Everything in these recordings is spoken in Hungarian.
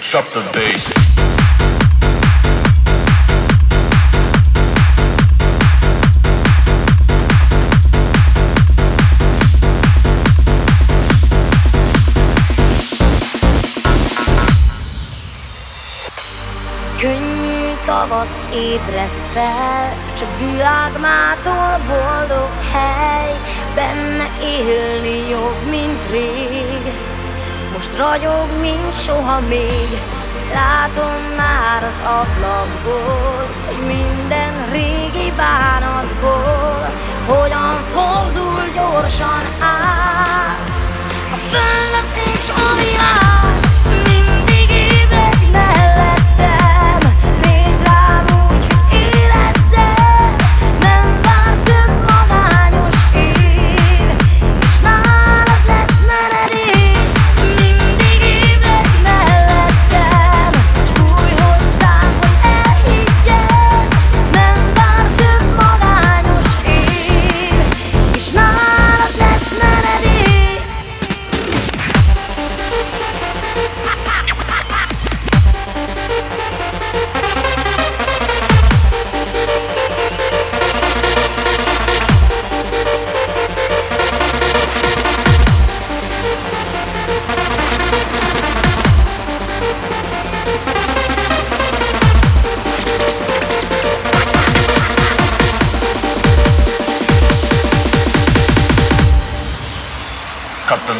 drop the bass. tavasz ébreszt fel Csak világmától boldog hely Benne élni jobb, mint rég most ragyog, mint soha még. Látom már az ablakból Hogy minden régi bánatból Hogyan fordul gyorsan át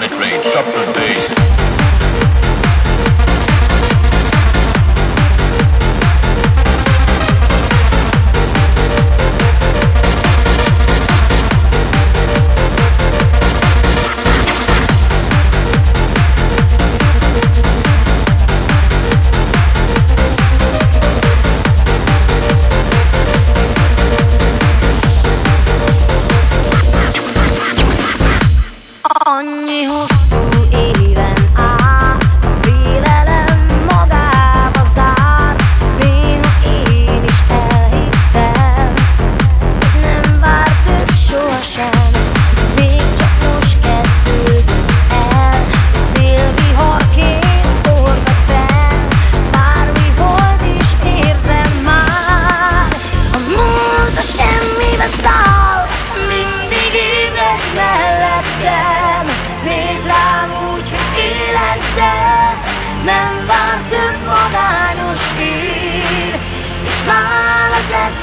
sonic shop the base.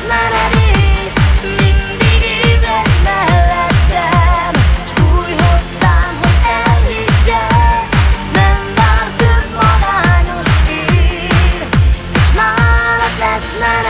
lesz már elég. Mindig éven hogy elhiggyem Nem vár több magányos És nálad lesz már